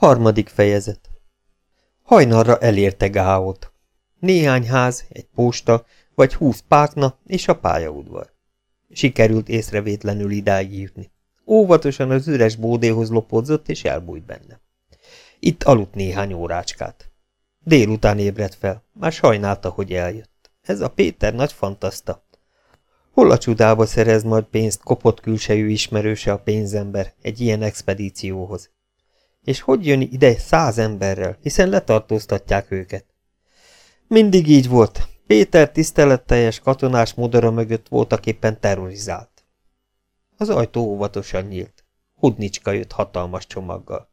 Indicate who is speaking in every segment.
Speaker 1: Harmadik fejezet Hajnalra elérte Gáót. Néhány ház, egy posta, vagy húsz pákna és a pályaudvar. Sikerült észrevétlenül idáig jutni. Óvatosan az üres bódéhoz lopódzott és elbújt benne. Itt aludt néhány órácskát. Délután ébredt fel, már sajnálta, hogy eljött. Ez a Péter nagy fantaszta. Hol a csudába szerez majd pénzt kopott külsejű ismerőse a pénzember egy ilyen expedícióhoz? És hogy jön ide száz emberrel, hiszen letartóztatják őket? Mindig így volt. Péter tiszteletteljes katonás modora mögött voltak éppen terrorizált. Az ajtó óvatosan nyílt. Hudnicska jött hatalmas csomaggal.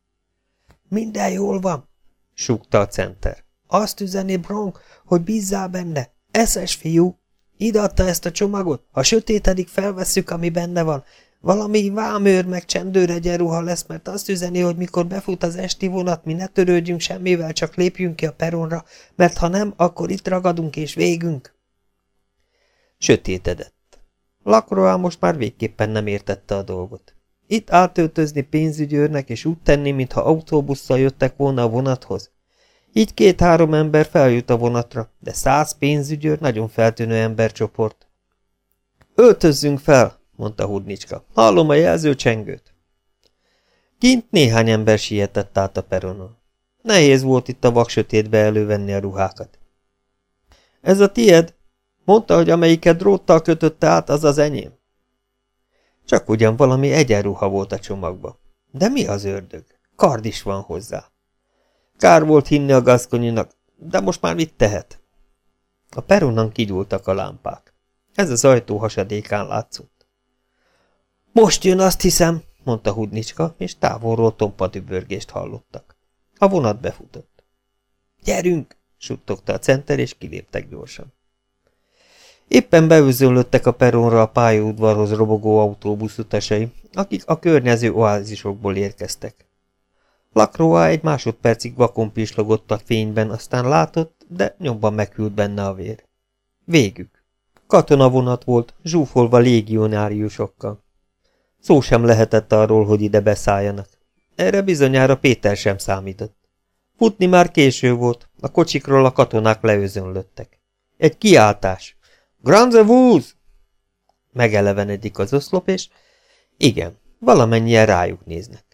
Speaker 1: Minden jól van, súgta a center. Azt üzeni Bronk, hogy bízzál benne. Eszes fiú. Ide adta ezt a csomagot, ha sötétedik felvesszük, ami benne van. Valami vámőr meg csendőr egyenruha lesz, mert azt üzeni, hogy mikor befut az esti vonat, mi ne törődjünk semmivel, csak lépjünk ki a peronra, mert ha nem, akkor itt ragadunk és végünk. Sötétedett. Lakroá most már végképpen nem értette a dolgot. Itt átöltözni pénzügyőrnek és úgy tenni, mintha autóbusszal jöttek volna a vonathoz. Így két-három ember feljut a vonatra, de száz pénzügyőr nagyon feltűnő embercsoport. Öltözzünk fel, mondta Hudnicska. Hallom a jelzőcsengőt. Kint néhány ember sietett át a peronon. Nehéz volt itt a vaksötétbe elővenni a ruhákat. Ez a tied? Mondta, hogy amelyiket dróttal kötötte át, az az enyém. Csak ugyan valami egyenruha volt a csomagba. De mi az ördög? Kard is van hozzá. Kár volt hinni a gazkonyinak, de most már mit tehet? A peronon kigyúltak a lámpák. Ez az ajtó hasadékán látszott. Most jön, azt hiszem, mondta Hudnicska, és távolról tompa dübörgést hallottak. A vonat befutott. Gyerünk, suttogta a center, és kiléptek gyorsan. Éppen beüzönlöttek a peronra a pályaudvarhoz robogó autóbusz utasai, akik a környező oázisokból érkeztek. Lakroa egy másodpercig vakon pislogott a fényben, aztán látott, de nyomban meghűlt benne a vér. Végük. Katonavonat volt, zsúfolva légionáriusokkal. Szó sem lehetett arról, hogy ide beszálljanak. Erre bizonyára Péter sem számított. Futni már késő volt, a kocsikról a katonák leözönlöttek. Egy kiáltás. Granzevúz! Megelevenedik az oszlop, és igen, valamennyien rájuk néznek.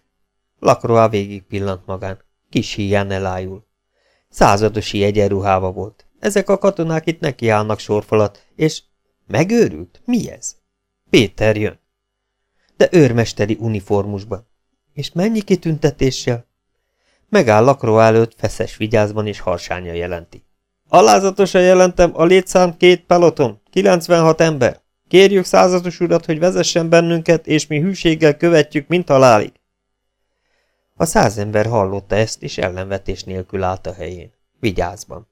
Speaker 1: Lakroa végig pillant magán. Kis híján elájul. Századosi egyenruhába volt. Ezek a katonák itt nekiállnak sorfalat, és megőrült? Mi ez? Péter jön. De őrmesteri uniformusban. És mennyi kitüntetéssel? Megáll Lakroa előtt feszes vigyázban és harsánya jelenti. Alázatosan jelentem a létszám két peloton, 96 ember. Kérjük százados urat, hogy vezessen bennünket, és mi hűséggel követjük, mint halálig. A száz ember hallotta ezt, és ellenvetés nélkül állt a helyén. Vigyázban.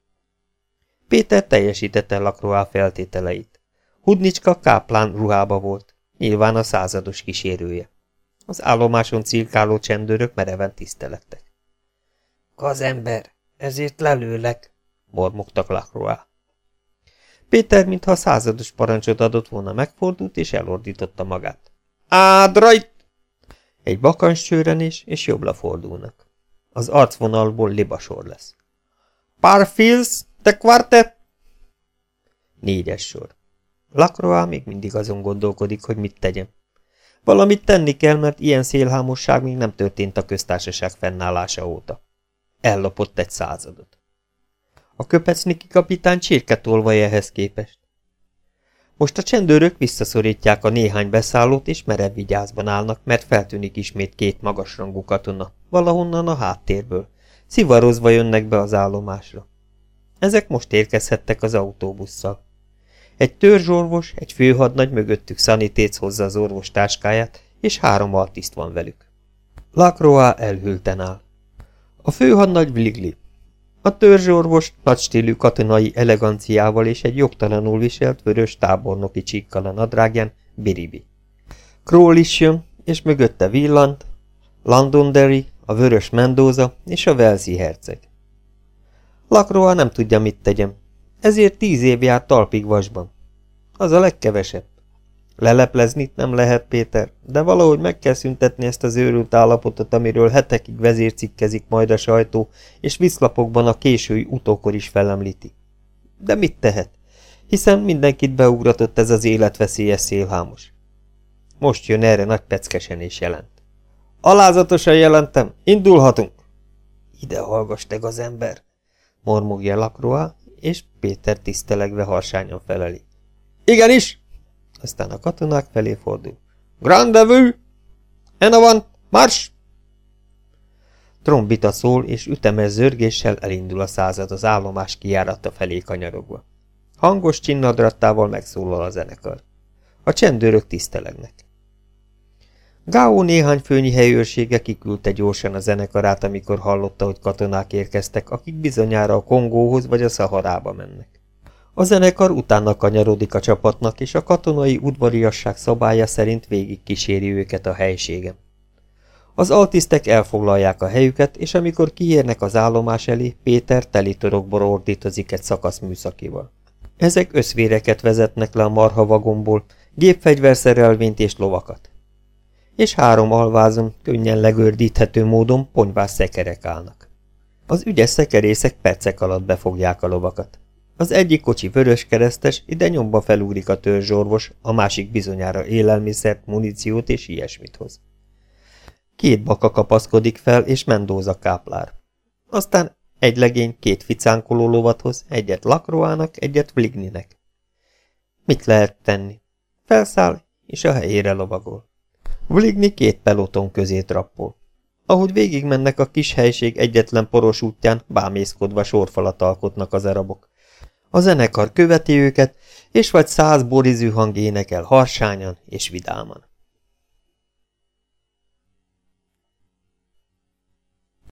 Speaker 1: Péter teljesítette Lakroá feltételeit. Hudnicska káplán ruhába volt, nyilván a százados kísérője. Az állomáson cirkáló csendőrök mereven tisztelettek. Gazember, ezért lelőlek, mormogtak Lakroá. Péter, mintha a százados parancsot adott volna, megfordult és elordította magát. Ádrajt! Egy bakancscsőrenés, és jobbra fordulnak. Az arcvonalból libasor lesz. Parfils, te quartet! Négyes sor. Lacroix még mindig azon gondolkodik, hogy mit tegyem. Valamit tenni kell, mert ilyen szélhámosság még nem történt a köztársaság fennállása óta. Ellopott egy századot. A köpecniki kapitány csirketolvaj ehhez képest. Most a csendőrök visszaszorítják a néhány beszállót, és merev vigyázban állnak, mert feltűnik ismét két magasrangú katona, valahonnan a háttérből. Szivarozva jönnek be az állomásra. Ezek most érkezhettek az autóbusszal. Egy törzsorvos, egy főhadnagy mögöttük szanitéc hozza az orvos táskáját, és három altiszt van velük. Lacroix elhűlten áll. A főhadnagy Vligli, a törzsorvos nagy stílű katonai eleganciával és egy jogtalanul viselt vörös tábornoki csíkkal a nadrágján Biribi. Kroll is jön, és mögötte villant, Londonderry, a vörös Mendoza és a Velsi herceg. Lakroa nem tudja, mit tegyem, ezért tíz év járt talpig vasban. Az a legkevesebb. Leleplezni nem lehet, Péter, de valahogy meg kell szüntetni ezt az őrült állapotot, amiről hetekig vezércikkezik majd a sajtó, és viszlapokban a késői utókor is felemlíti. De mit tehet? Hiszen mindenkit beugratott ez az életveszélyes szélhámos. Most jön erre nagy peckesen és jelent. Alázatosan jelentem, indulhatunk! Ide hallgass, te az ember! mormogja Lakroa, és Péter tisztelegve harsányan feleli. Igenis! Aztán a katonák felé fordul. Grandevue! En van, mars! Trombita szól, és ütemes zörgéssel elindul a század az állomás kijárata felé kanyarogva. Hangos csinnadrattával megszólal a zenekar. A csendőrök tisztelegnek. Gáó néhány főnyi helyőrsége kiküldte gyorsan a zenekarát, amikor hallotta, hogy katonák érkeztek, akik bizonyára a Kongóhoz vagy a Szaharába mennek. A zenekar utána kanyarodik a csapatnak, és a katonai udvariasság szabálya szerint végig kíséri őket a helységem. Az altisztek elfoglalják a helyüket, és amikor kiérnek az állomás elé, Péter torokból ordítozik egy szakasz műszakival. Ezek összvéreket vezetnek le a marha vagomból, gépfegyverszerelvényt és lovakat és három alvázon könnyen legördíthető módon ponyvás szekerek állnak. Az ügyes szekerészek percek alatt befogják a lovakat. Az egyik kocsi vörös keresztes, ide nyomba felugrik a törzsorvos, a másik bizonyára élelmiszert, muníciót és ilyesmit hoz. Két baka kapaszkodik fel, és Mendóza káplár. Aztán egy legény két ficánkoló lovat hoz, egyet Lakroának, egyet Vligninek. Mit lehet tenni? Felszáll, és a helyére lovagol. Vligni két peloton közé trappol. Ahogy végigmennek a kis helység egyetlen poros útján, bámészkodva sorfalat alkotnak az arabok. A zenekar követi őket, és vagy száz borizű hang énekel harsányan és vidáman.